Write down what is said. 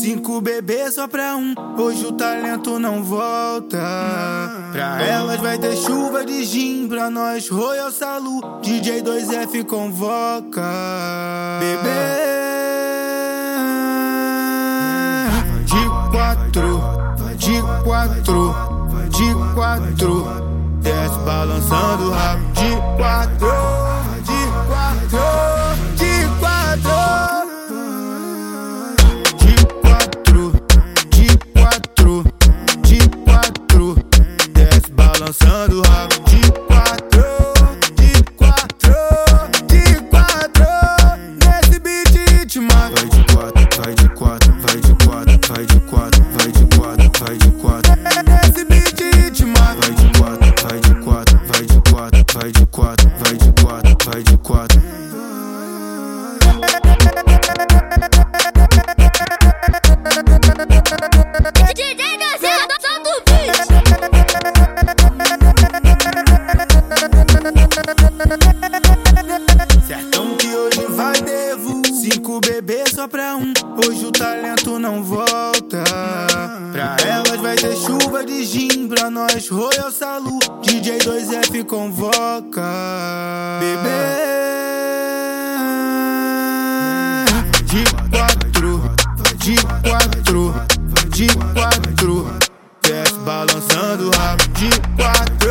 Cinco bebês só pra um, hoje o talento não volta. Pra elas vai ter chuva de gin, pra nós Royal Salu. DJ 2F convoca. Bebê. De quatro, de quatro, de quatro. Desce balançando o rabo de quatro, vai de quatro. Nesse beat te mata. Vai de quatro, vai de quatro, vai de quatro, vai de quatro, vai de quatro, vai de quatro. DJ Gazeta, solta o beat. Certão que hoje vai devo Cinco bebês só pra um Hoje o talento não volta ter chuva de gin Pra nós. Royal Salu DJ 2F convoca. Bebê. De quatro De quatro De quatro. Desce balançando o rabo. De quatro